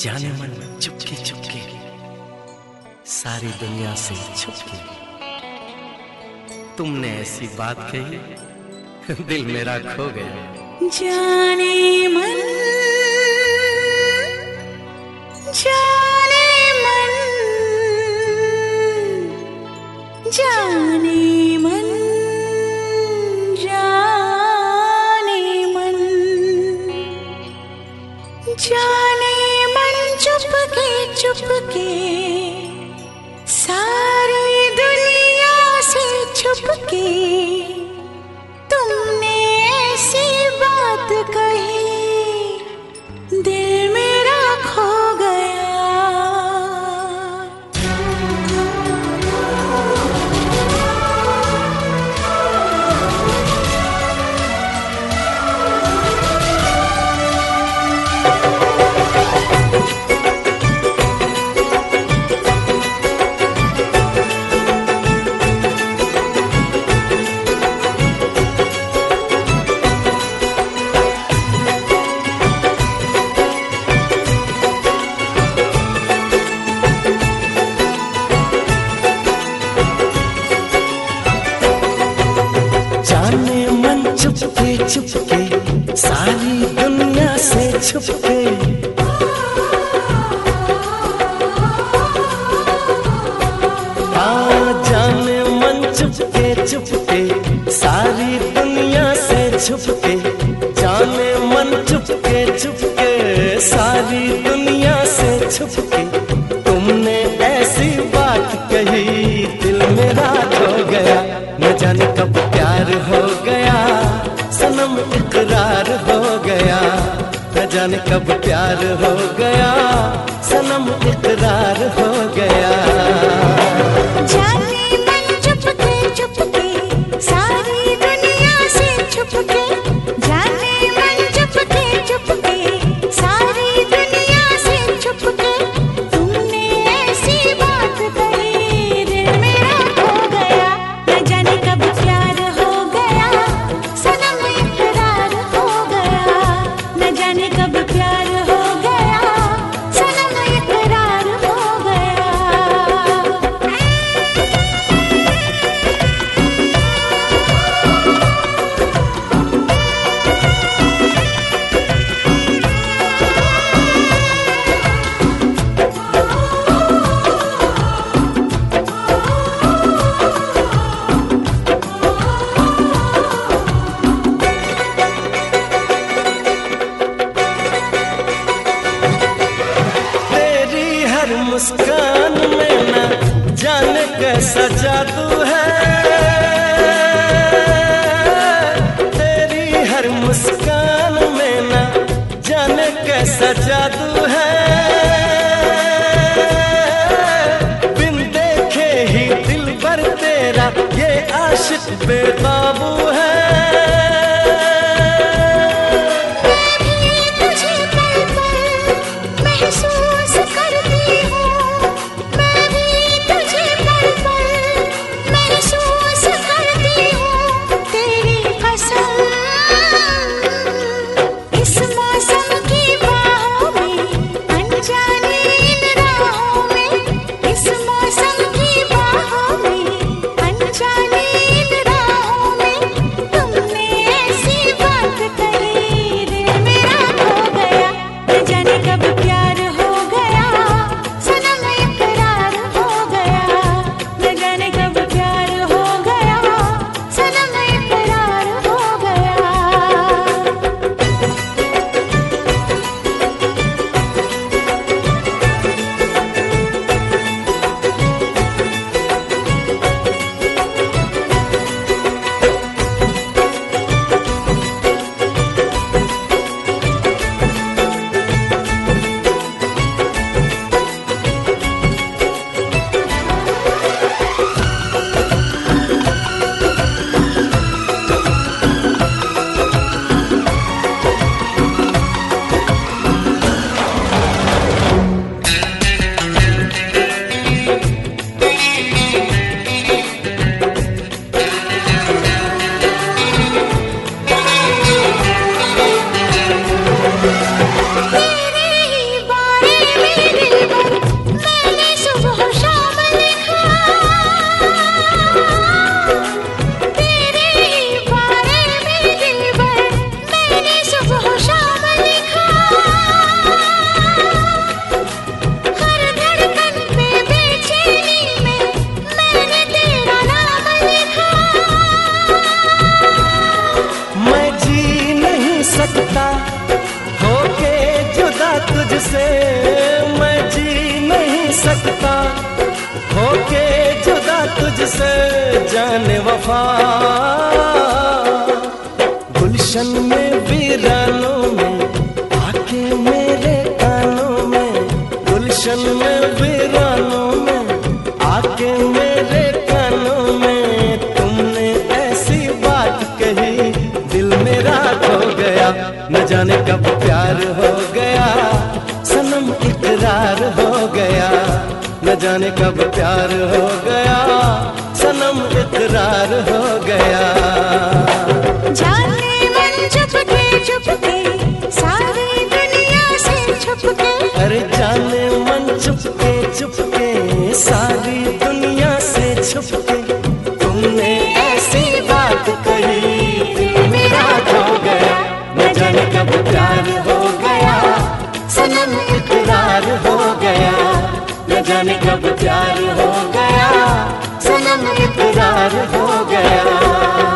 जाने मन चुपके चुपके। सारी दुनिया से छुपके तुमने ऐसी बात कही, दिल मेरा खो गया। जाने मन कही से छुपके आ जाने मन चुपके चुपके सारी दुनिया से छुपके जाने मन चुपके चुपके सारी दुनिया से छुपके प्यार हो गया सनम इकरार हो गया। मुस्कान में ना जाने कैसा जादू है। तेरी हर मुस्कान में न जाने कैसा जादू है। बिन देखे ही दिल पर तेरा ये आशिक बेकाबू है। सकता होके जुदा तुझसे मैं जी नहीं सकता। होके जुदा तुझसे जान वफा। गुलशन में वीरानों हो गया सनम इकरार हो गया। न जाने कब प्यार हो गया सनम इकरार हो गया। जाने मन सारी दुनिया से अरे जा प्यार हो गया। न जाने कब प्यार हो गया। सनम इकरार हो गया।